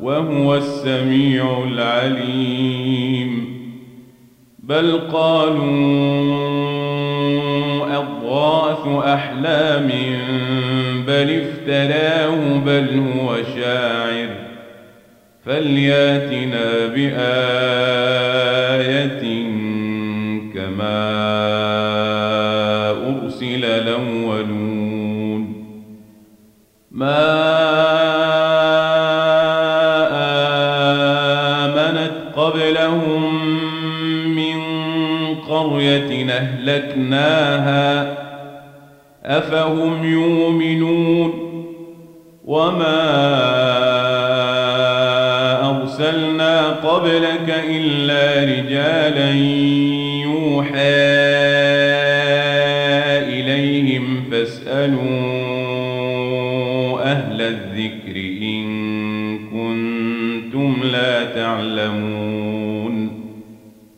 وهو السميع العليم. بل قالوا أضغاث أحلام بل افتراه بل هو شاعر. فلياتنا بآية كما أرسل الأولون. ما أهلكناها أفهم يؤمنون وما أرسلنا قبلك إلا رجالا يوحى إليهم فاسألوا أهل الذكر إن كنتم لا تعلمون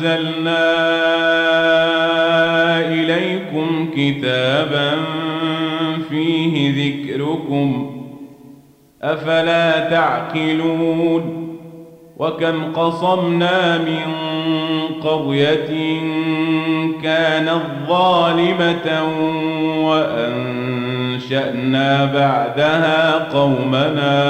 أنزلنا إليكم كتابا فيه ذكركم أفلا تعقلون وكم قصمنا من قرية كانت ظالمة وأنشأنا بعدها قومنا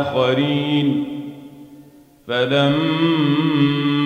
آخرين فلما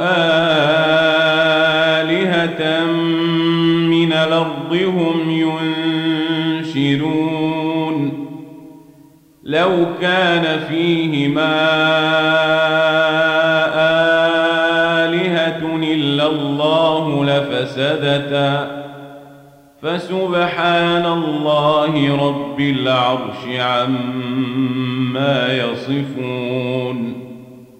آلهة من الأرض هم ينشرون. لو كان فيهما آلهة إلا الله لفسدتا. فسبحان الله رب العرش عما يصفون.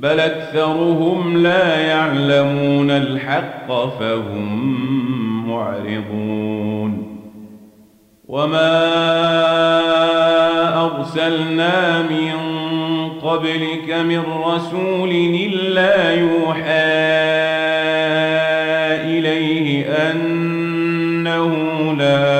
بل أكثرهم لا يعلمون الحق فهم معرضون وما أرسلنا من قبلك من رسول إلا يوحى إليه أنه لا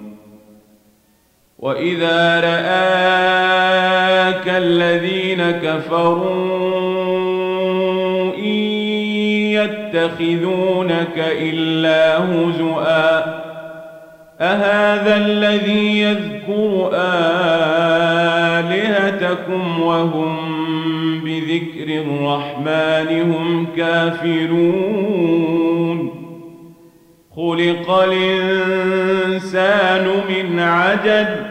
وإذا رآك الذين كفروا يتخذونك إلا هزؤا أهذا الذي يذكر آلهتكم وهم بذكر الرحمن هم كافرون خلق الإنسان من عجل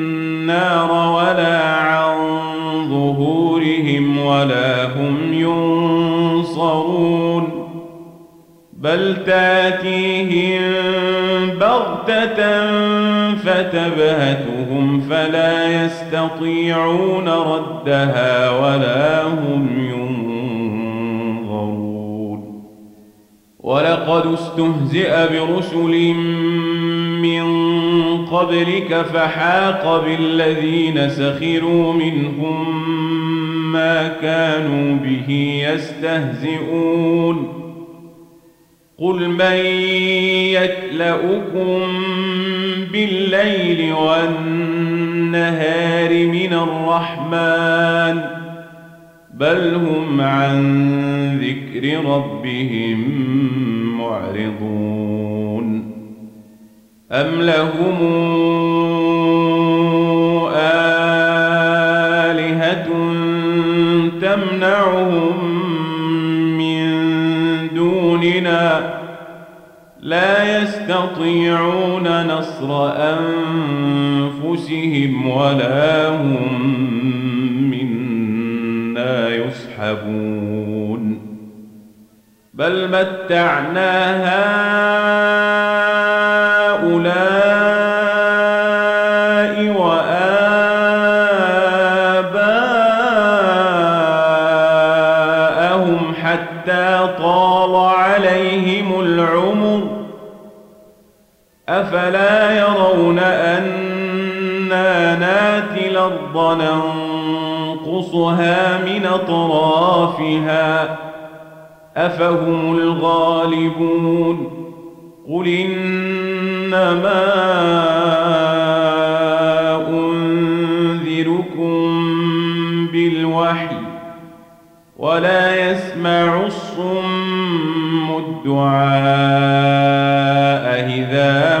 النار ولا عن ظهورهم ولا هم ينصرون. بل تأتيهم بغتة فتبهتهم فلا يستطيعون ردها ولا هم ينظرون. ولقد استهزئ برسل من قبلك فحاق بالذين سخروا منهم ما كانوا به يستهزئون. قل من يكلؤكم بالليل والنهار من الرحمن بل هم عن ذكر ربهم معرضون. أم لهم آلهة تمنعهم دوننا لا يستطيعون نصر أنفسهم ولا هم منا يسحبون بل متعنا هؤلاء وآباءهم حتى طال عليهم العمر أفلا يرون أنا ناتي الأرض ننقصها من أطرافها أفهم الغالبون قل إنما أنذركم بالوحي ولا يسمع الصم الدعاء إذا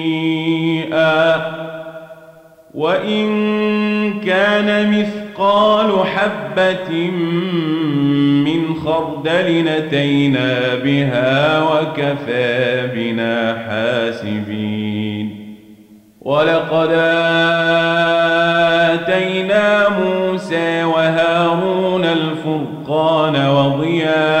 وإن كان مثقال حبة من خردل نتينا بها وكفى بنا حاسبين. ولقد آتينا موسى وهارون الفرقان وضياء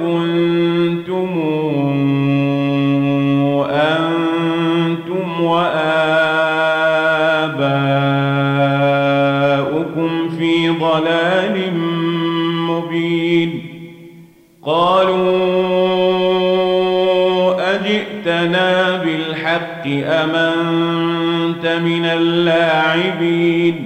كنتم أنتم وآباؤكم في ضلال مبين. قالوا أجئتنا بالحق أم أنت من اللاعبين؟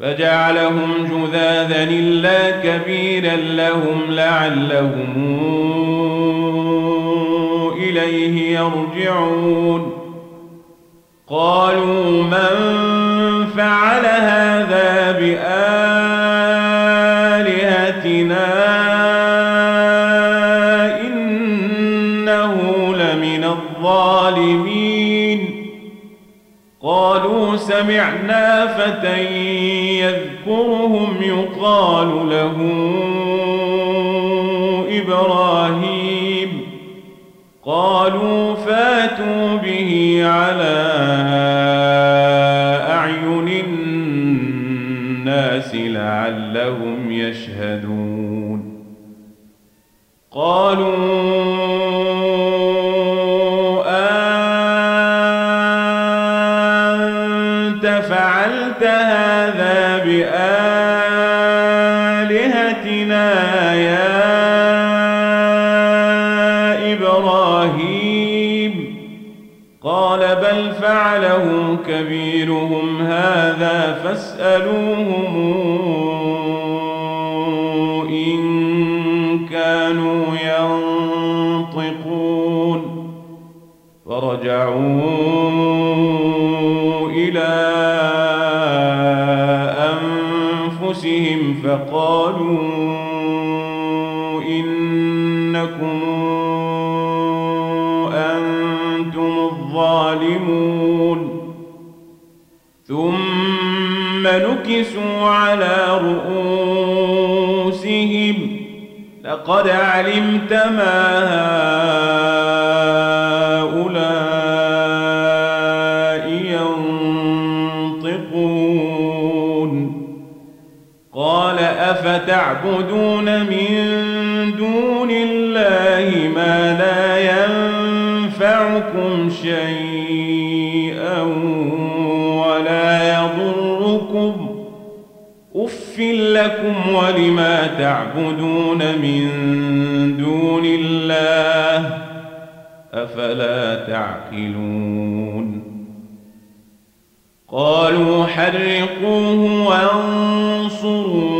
فجعلهم جذاذا إلا كبيرا لهم لعلهم إليه يرجعون. قالوا من فعل هذا بآلهتنا سمعنا فتى يذكرهم يقال له إبراهيم. قالوا فاتوا به على أعين الناس لعلهم يشهدون. قالوا فاسألوهم إن كانوا ينطقون فرجعوا إلى أنفسهم فقالوا إنكم أنتم الظالمون ثم نكسوا على رؤوسهم. لقد علمت ما هؤلاء ينطقون. قال أفتعبدون من دون الله ما لا ينفعكم شيئا أف لكم ولما تعبدون من دون الله أفلا تعقلون قالوا حرقوه وانصروا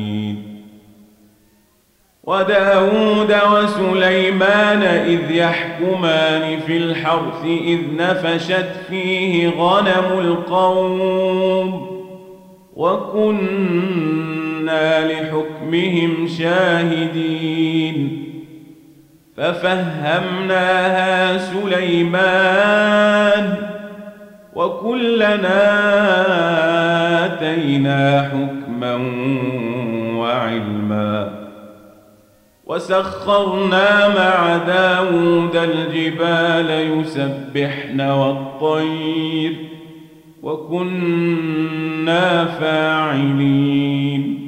وداود وسليمان إذ يحكمان في الحرث إذ نفشت فيه غنم القوم وكنا لحكمهم شاهدين ففهمناها سليمان وكلنا آتينا حكما وعلما وسخرنا مع داود الجبال يسبحن والطير وكنا فاعلين.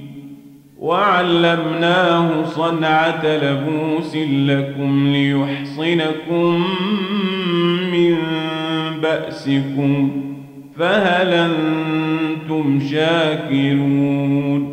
وعلمناه صنعة لبوس لكم ليحصنكم من بأسكم فهل أنتم شاكرون؟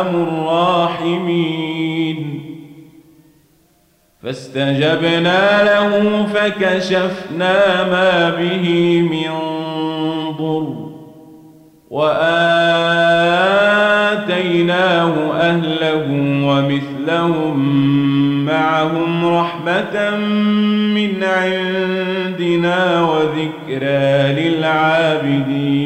أرحم الراحمين. فاستجبنا له فكشفنا ما به من ضر وآتيناه أهله ومثلهم معهم رحمة من عندنا وذكرى للعابدين.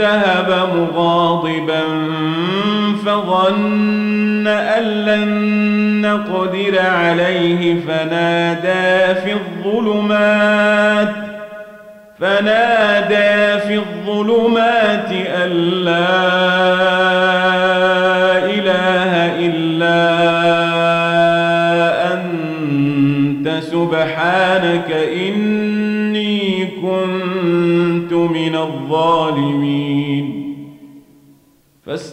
ذهب مغاضبا فظن أن لن نقدر عليه فنادى في الظلمات فنادى في الظلمات أن لا إله إلا أنت سبحانك إني كنت من الظالمين.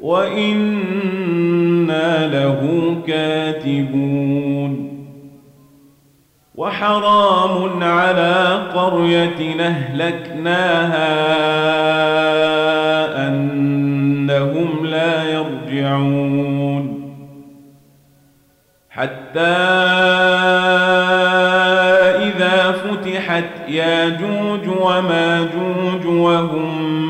وإنا له كاتبون وحرام على قرية أهلكناها أنهم لا يرجعون حتى إذا فتحت ياجوج وماجوج وهم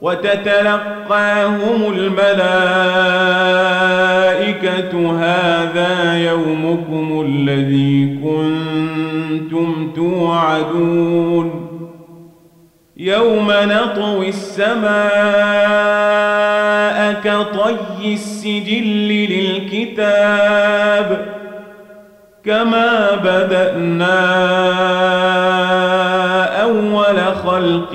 وتتلقاهم الملائكة هذا يومكم الذي كنتم توعدون. يوم نطوي السماء كطي السجل للكتاب كما بدأنا أول خلق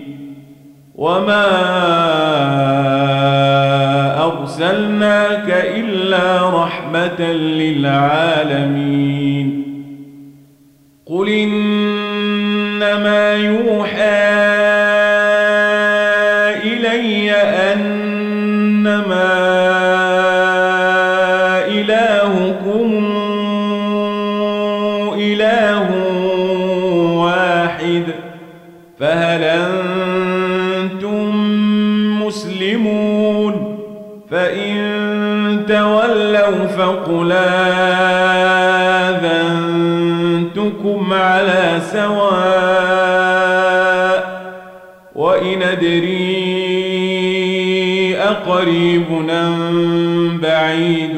وما أرسلناك إلا رحمة للعالمين قل إنما يوحى فهل أنتم مسلمون؟ فإن تولوا فقل آذنتكم على سواء وإن أدري أقريب أم بعيد